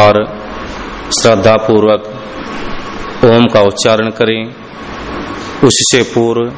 और श्रद्धा पूर्वक ओम का उच्चारण करें। उससे पूर्व